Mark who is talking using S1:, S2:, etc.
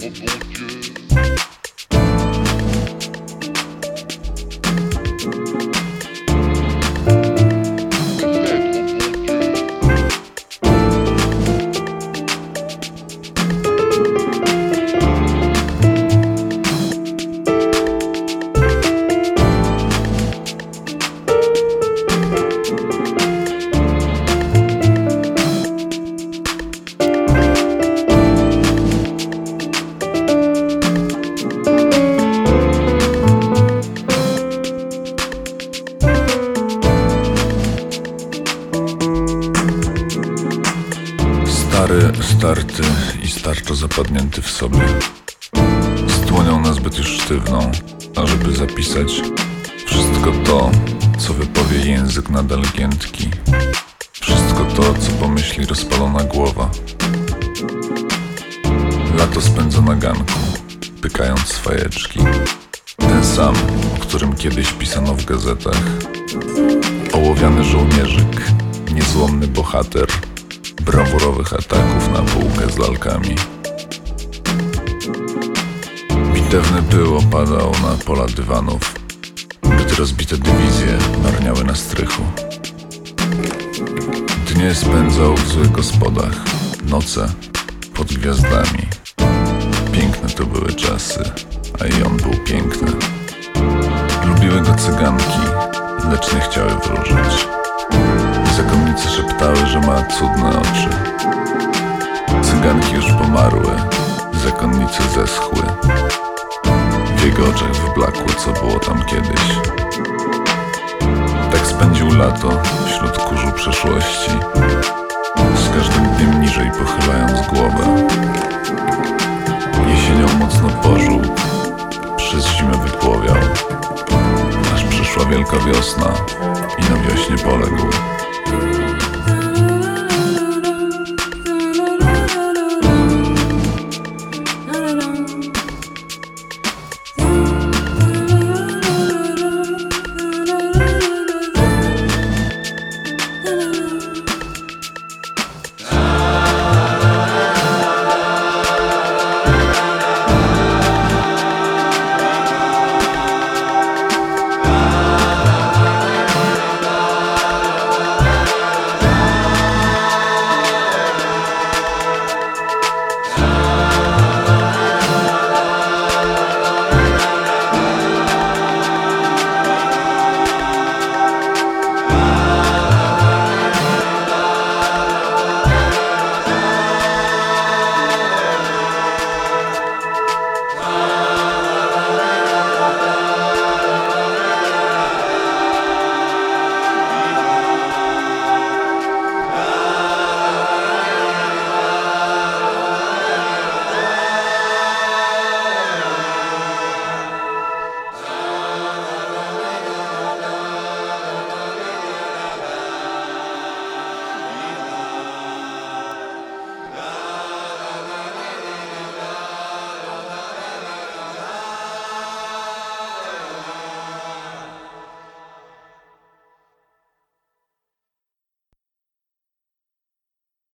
S1: bon Dieu.
S2: Stary, starty i starczo zapadnięty w sobie. Z dłonią nazbyt już sztywną, ażeby zapisać wszystko to, co wypowie język nadal giętki. Wszystko to, co pomyśli rozpalona głowa. Lato spędza na ganku, pykając swajeczki. Ten sam, o którym kiedyś pisano w gazetach. Ołowiany żołnierzyk, niezłomny bohater brawurowych ataków na półkę z lalkami. Bitewny pył opadał na pola dywanów, gdy rozbite dywizje marniały na strychu. Dnie spędzał w złych gospodach, noce pod gwiazdami. Piękne to były czasy, a i on był piękny. Lubiły go cyganki, lecz nie chciały wróżyć. Zakonnice szeptały, że ma cudne oczy. Cyganki już pomarły, zakonnice zeschły. W jego oczach wyblakło, co było tam kiedyś. Tak spędził lato wśród kurzu przeszłości, z każdym dniem niżej pochylając głowę. Jesienią mocno pożółkł, przez zimę wypłowiał, aż przyszła wielka wiosna i na wiośnie poległ.